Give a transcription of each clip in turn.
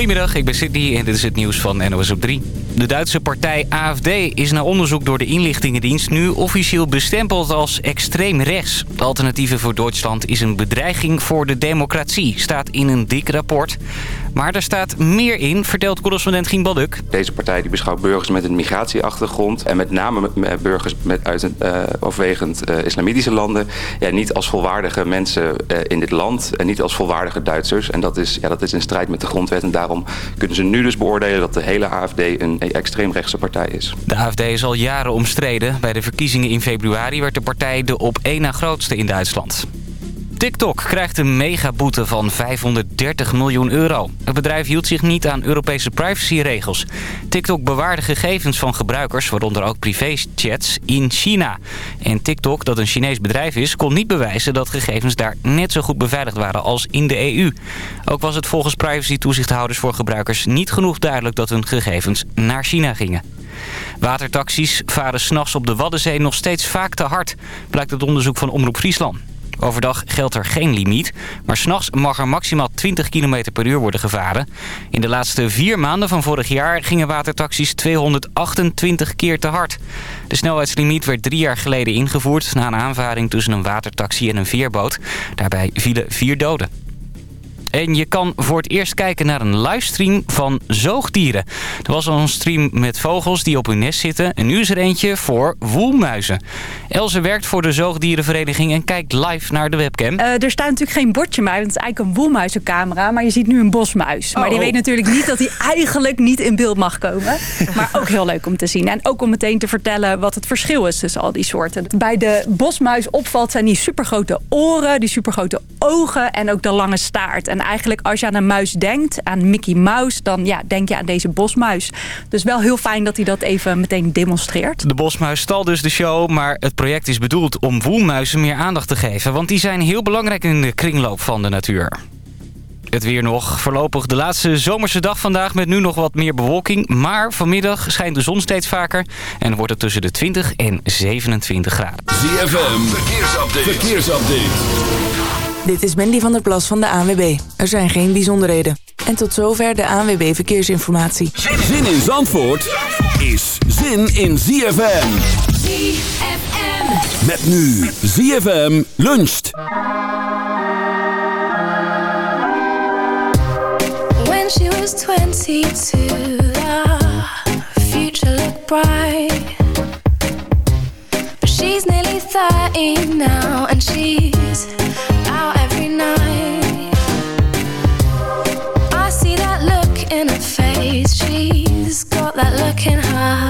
Goedemiddag, ik ben Sydney en dit is het nieuws van NOS op 3. De Duitse partij AFD is na onderzoek door de inlichtingendienst nu officieel bestempeld als extreem rechts. De Alternatieven voor Duitsland is een bedreiging voor de democratie, staat in een dik rapport. Maar er staat meer in, vertelt correspondent Gien Balduk. Deze partij die beschouwt burgers met een migratieachtergrond en met name burgers met uit een uh, overwegend uh, islamitische landen ja, niet als volwaardige mensen uh, in dit land en niet als volwaardige Duitsers. En dat is, ja, dat is in strijd met de grondwet en daarom kunnen ze nu dus beoordelen dat de hele AFD een extreemrechtse partij is. De AFD is al jaren omstreden. Bij de verkiezingen in februari werd de partij de op één na grootste in Duitsland. TikTok krijgt een megaboete van 530 miljoen euro. Het bedrijf hield zich niet aan Europese privacyregels. TikTok bewaarde gegevens van gebruikers, waaronder ook privéchats, in China. En TikTok, dat een Chinees bedrijf is, kon niet bewijzen dat gegevens daar net zo goed beveiligd waren als in de EU. Ook was het volgens privacy-toezichthouders voor gebruikers niet genoeg duidelijk dat hun gegevens naar China gingen. Watertaxis varen s'nachts op de Waddenzee nog steeds vaak te hard, blijkt het onderzoek van Omroep Friesland. Overdag geldt er geen limiet, maar s'nachts mag er maximaal 20 km per uur worden gevaren. In de laatste vier maanden van vorig jaar gingen watertaxis 228 keer te hard. De snelheidslimiet werd drie jaar geleden ingevoerd na een aanvaring tussen een watertaxi en een veerboot. Daarbij vielen vier doden. En je kan voor het eerst kijken naar een livestream van zoogdieren. Er was al een stream met vogels die op hun nest zitten. En nu is er eentje voor woelmuizen. Else werkt voor de zoogdierenvereniging en kijkt live naar de webcam. Uh, er staat natuurlijk geen bordje muis. Het is eigenlijk een woelmuizencamera. Maar je ziet nu een bosmuis. Maar die oh. weet natuurlijk niet dat hij eigenlijk niet in beeld mag komen. Maar ook heel leuk om te zien. En ook om meteen te vertellen wat het verschil is tussen al die soorten. Bij de bosmuis opvalt zijn die supergrote oren, die supergrote ogen en ook de lange staart. En eigenlijk als je aan een muis denkt, aan Mickey Mouse... dan ja, denk je aan deze bosmuis. Dus wel heel fijn dat hij dat even meteen demonstreert. De bosmuis stal dus de show, maar het project is bedoeld om woelmuizen meer aandacht te geven. Want die zijn heel belangrijk in de kringloop van de natuur. Het weer nog. Voorlopig de laatste zomerse dag vandaag met nu nog wat meer bewolking. Maar vanmiddag schijnt de zon steeds vaker. En wordt het tussen de 20 en 27 graden. ZFM, verkeersupdate. verkeersupdate. Dit is Mandy van der Plas van de ANWB. Er zijn geen bijzonderheden. En tot zover de ANWB Verkeersinformatie. Zin in Zandvoort is zin in ZFM. ZFM. Met nu ZFM luncht. When she was 22, the future looked bright. But she's nearly 30 now and she's that look in her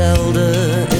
zelden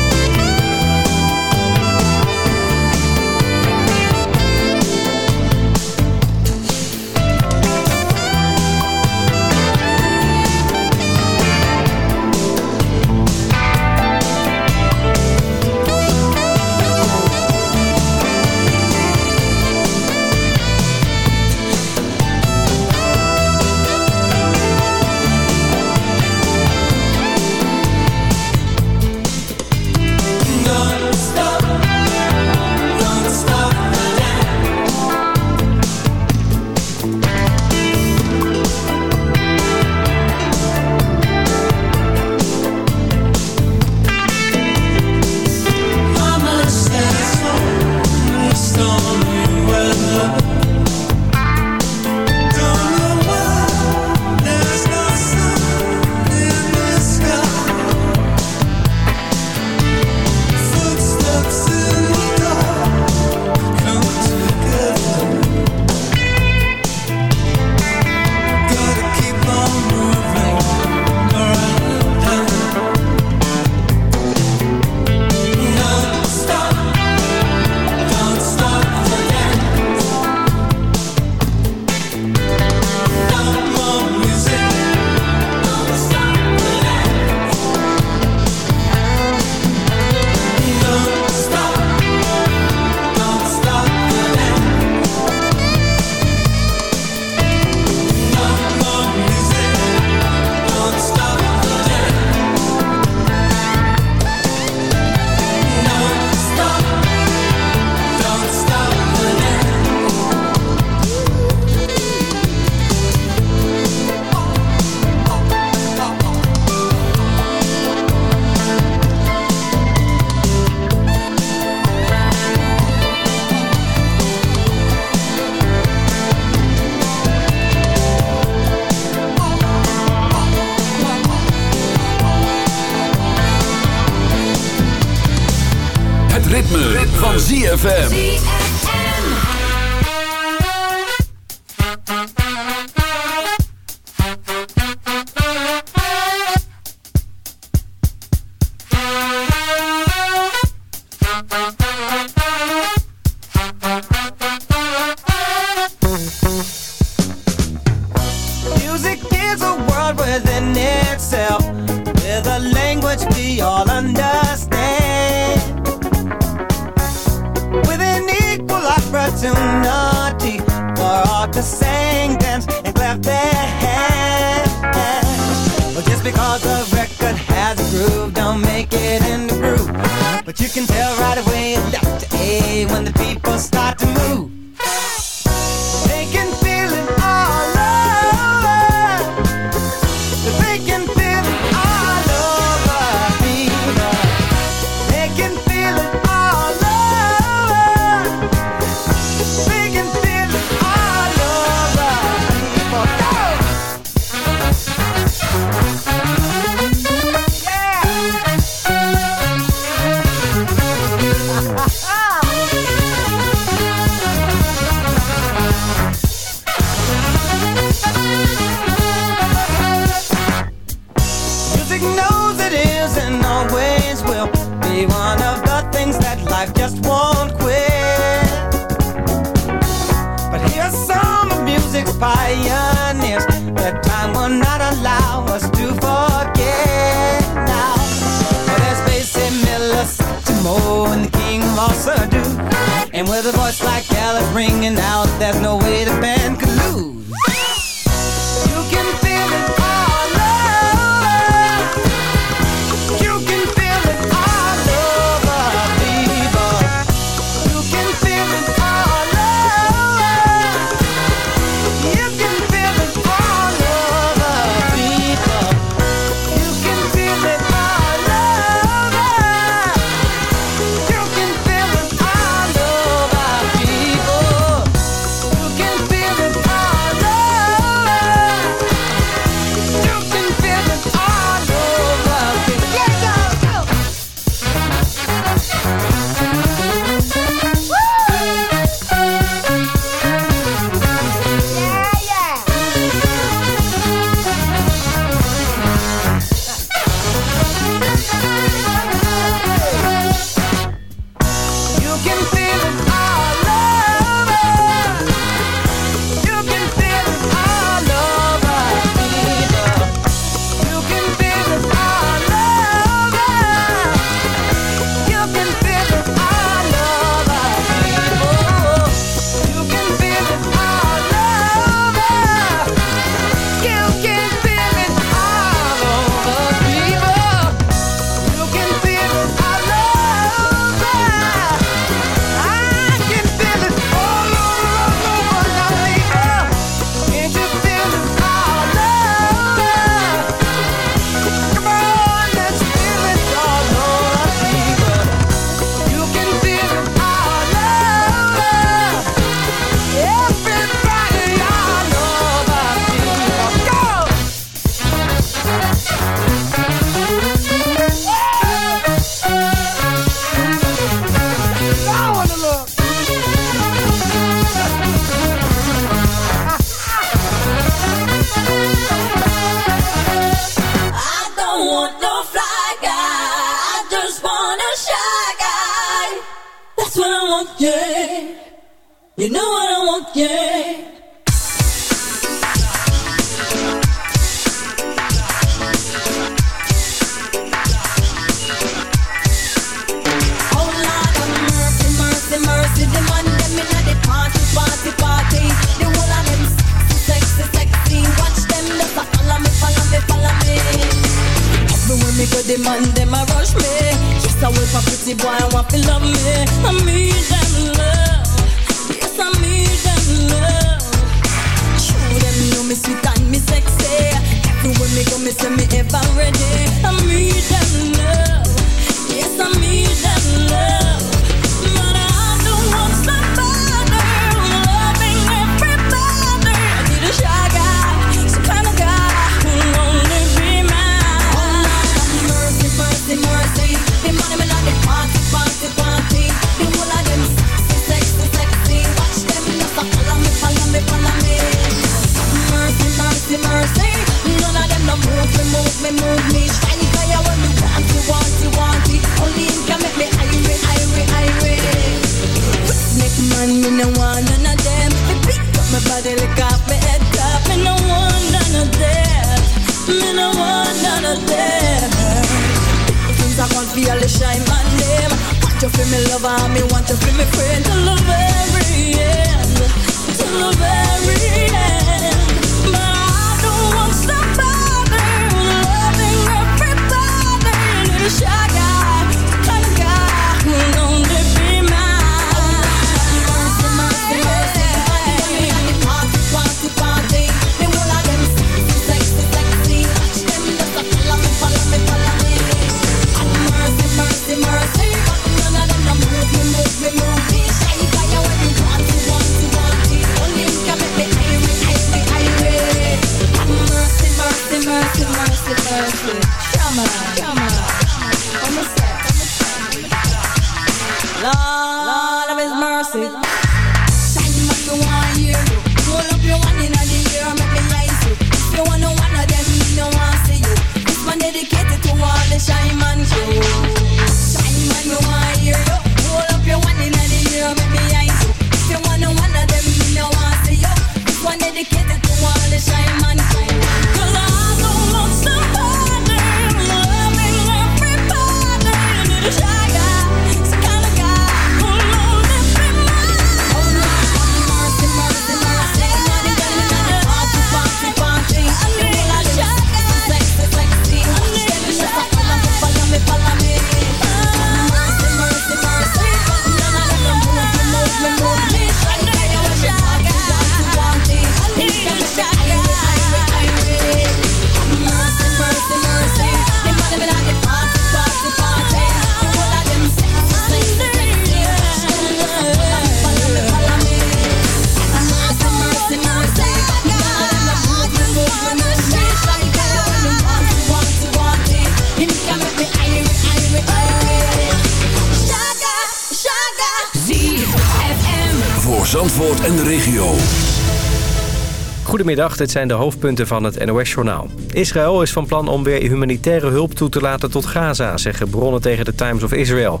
Goedemiddag, dit zijn de hoofdpunten van het NOS-journaal. Israël is van plan om weer humanitaire hulp toe te laten tot Gaza... zeggen bronnen tegen de Times of Israel.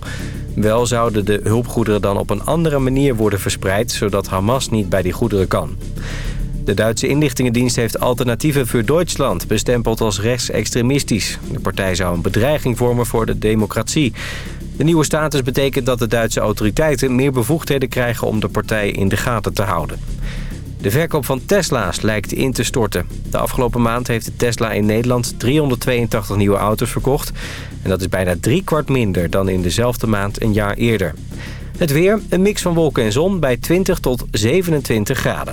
Wel zouden de hulpgoederen dan op een andere manier worden verspreid... zodat Hamas niet bij die goederen kan. De Duitse inlichtingendienst heeft alternatieven voor Duitsland bestempeld als rechtsextremistisch. De partij zou een bedreiging vormen voor de democratie. De nieuwe status betekent dat de Duitse autoriteiten meer bevoegdheden krijgen om de partij in de gaten te houden. De verkoop van Tesla's lijkt in te storten. De afgelopen maand heeft de Tesla in Nederland 382 nieuwe auto's verkocht. En dat is bijna driekwart minder dan in dezelfde maand een jaar eerder. Het weer, een mix van wolken en zon bij 20 tot 27 graden.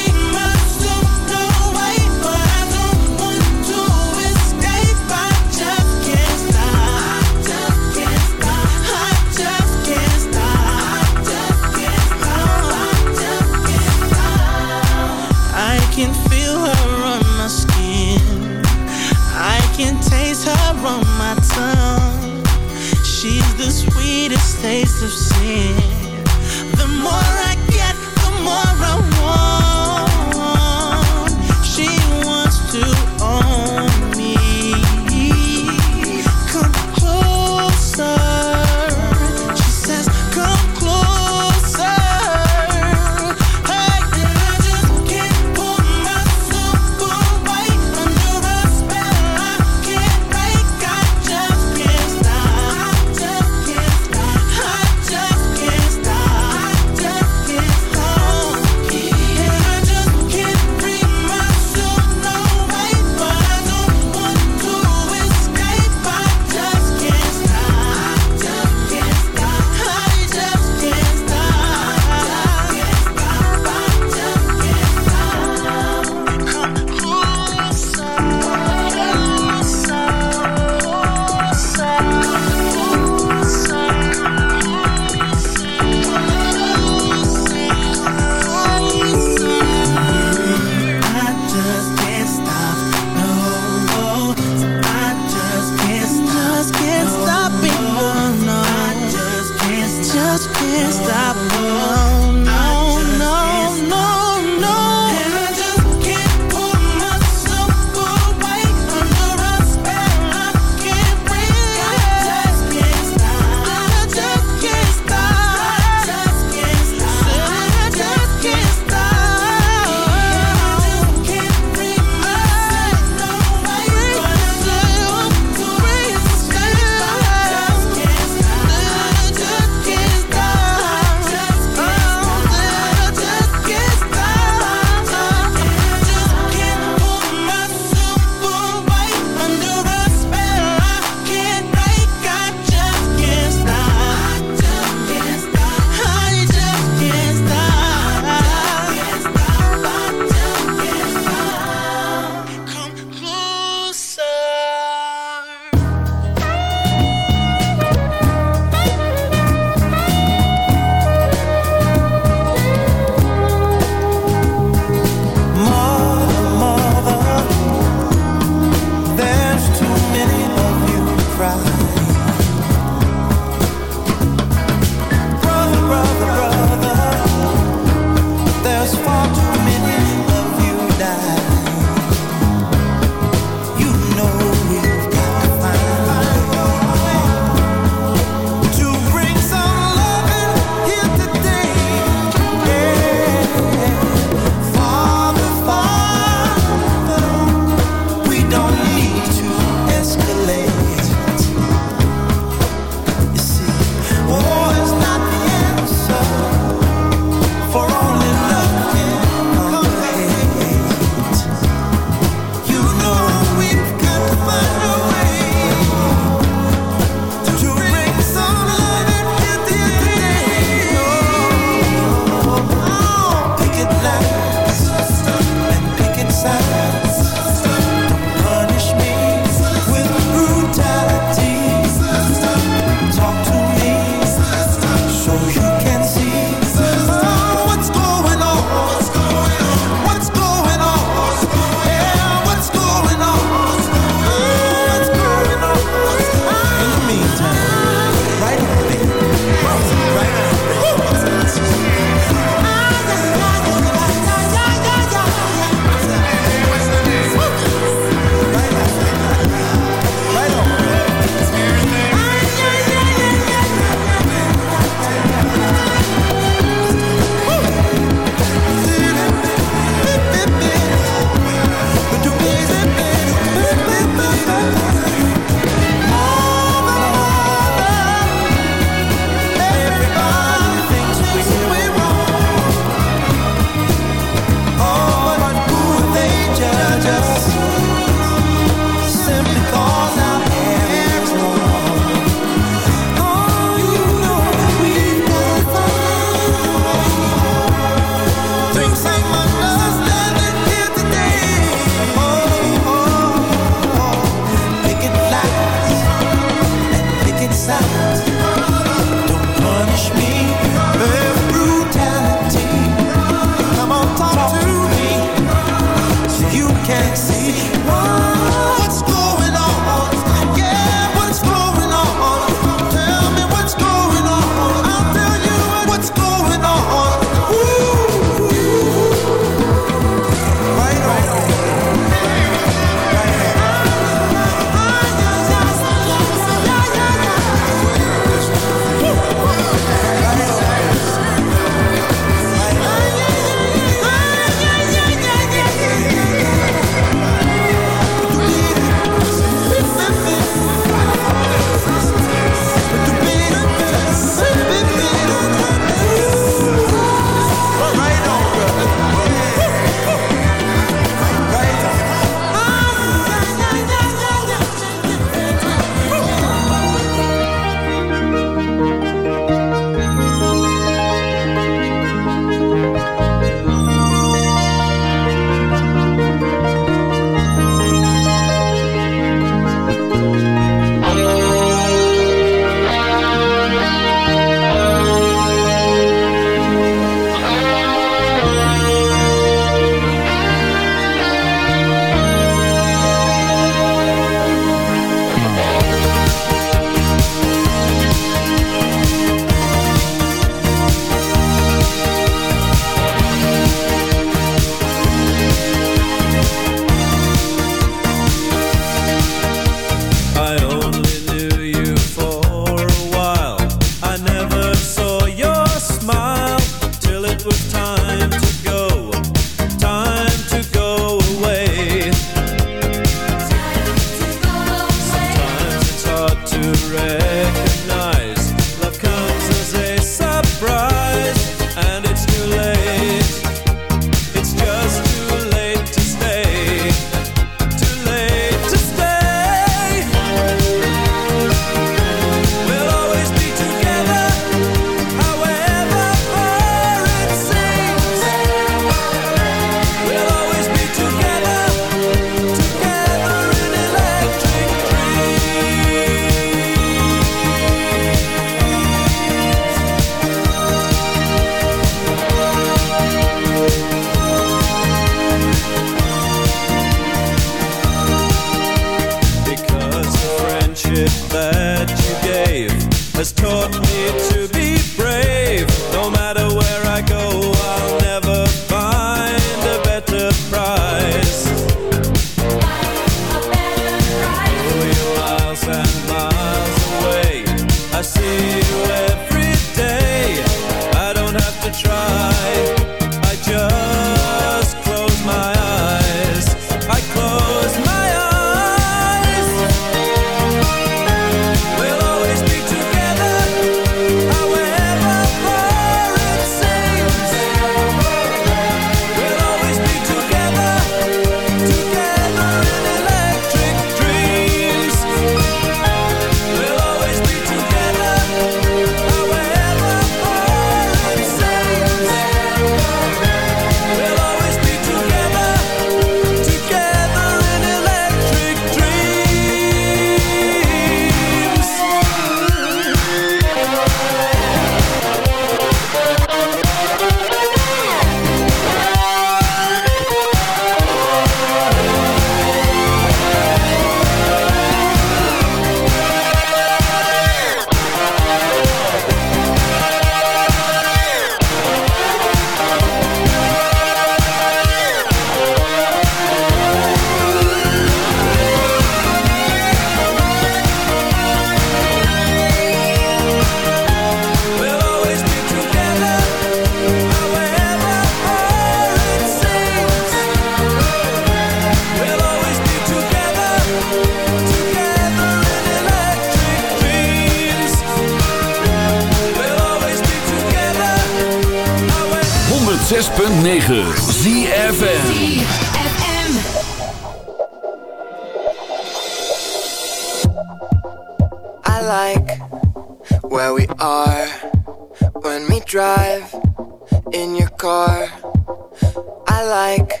like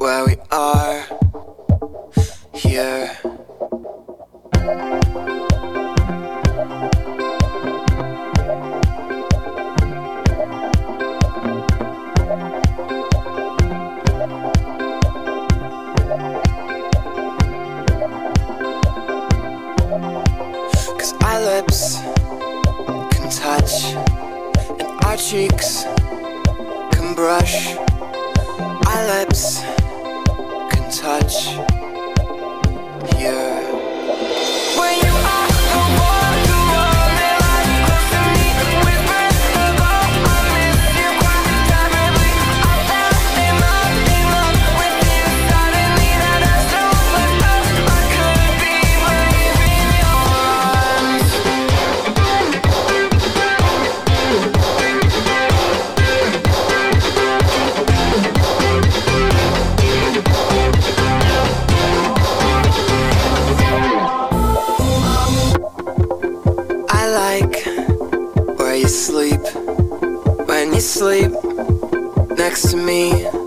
where we are here. Can touch and our cheeks can brush. Our lips can touch here. Sleep next to me.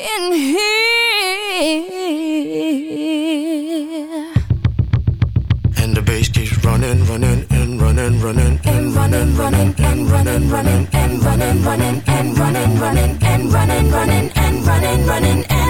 In here. And the bass keeps running, running, and running, running, and running, running, and running, running, and running, running, and running, running, and running, running, and running, running, and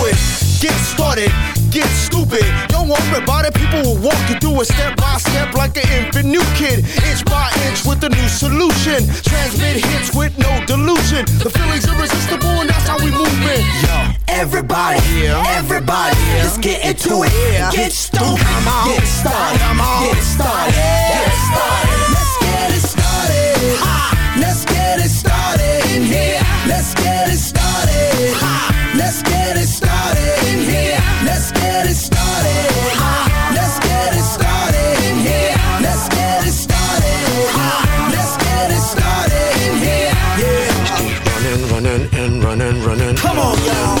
Get started, get stupid. Don't worry about it, people will walk you through it step by step like an infant new kid. Inch by inch with a new solution. Transmit hits with no delusion. The feeling's irresistible and that's how we move it. Yo, Everybody, everybody, let's get into it. Get stoked, Come on. get started, Come on. get started, get started. Let's get it started. Ha. Let's get it started in here. Let's get it started. Ha. Let's get it started in here. Let's get it started. Let's get it started in here. Let's get it started. Let's get it started in here. Yeah. Running, running, and running, running. Come on, y'all.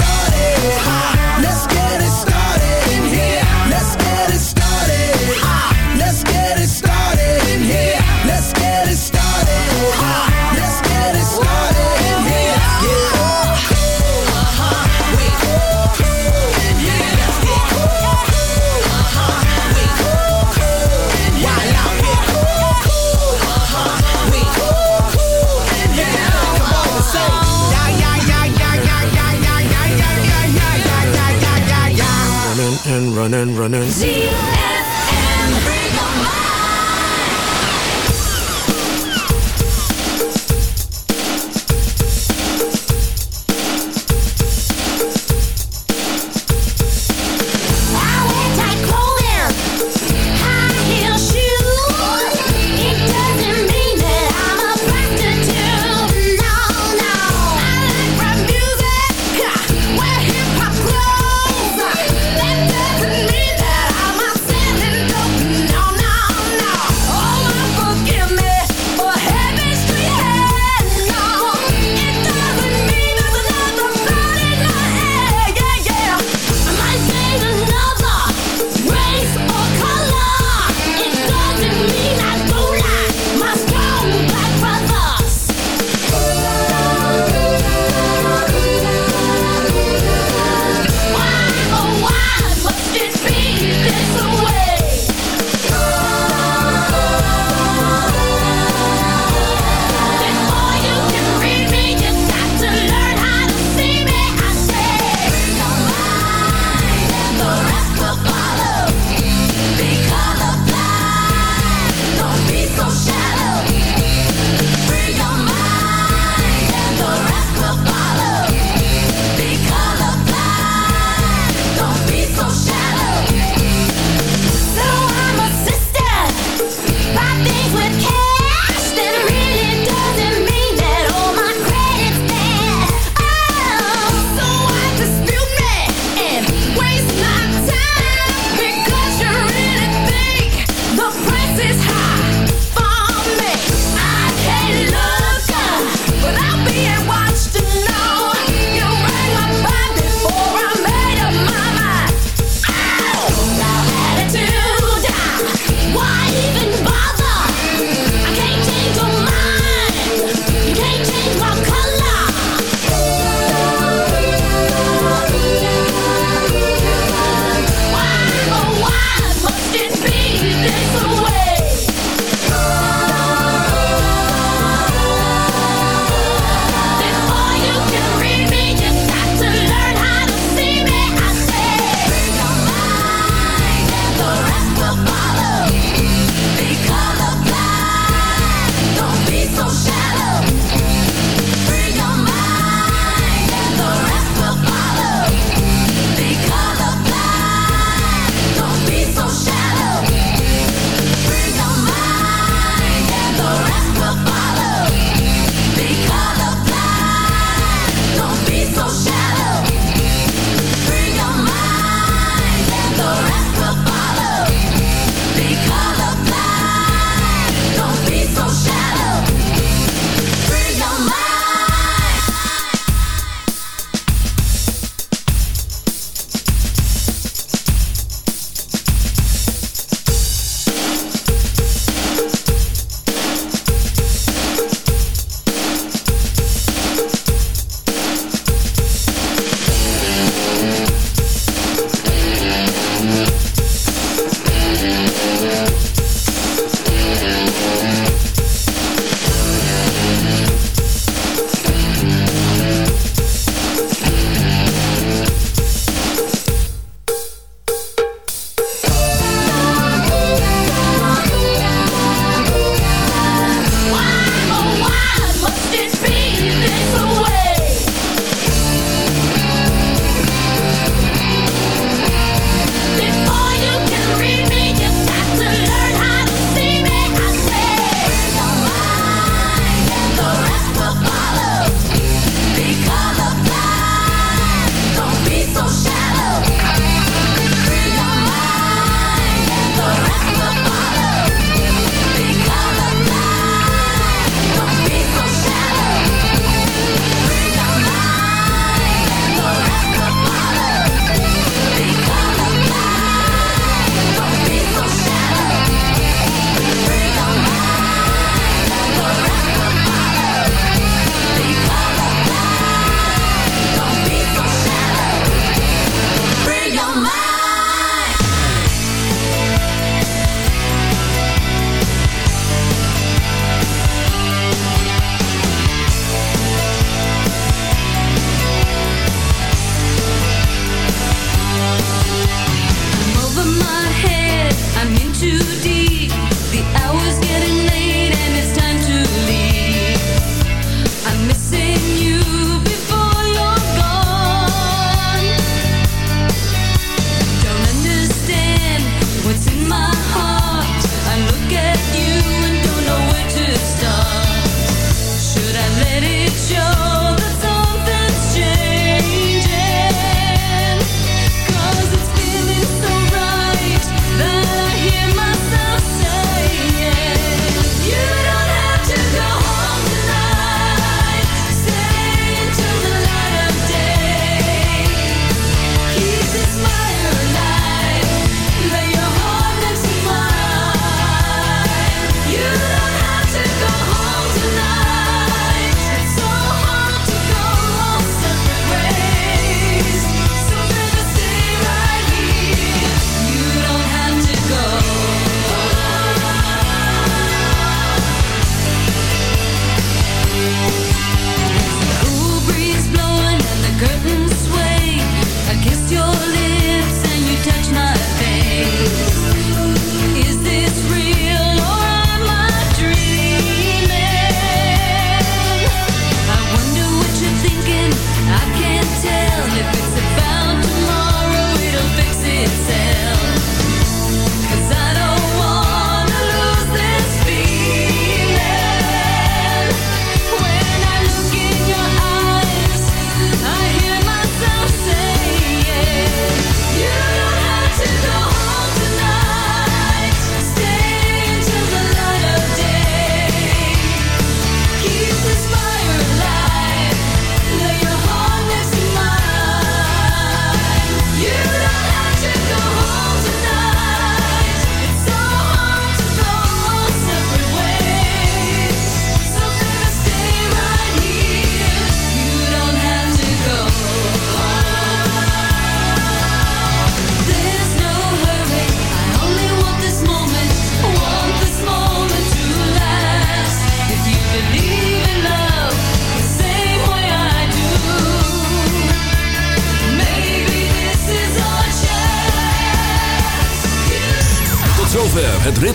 Running running,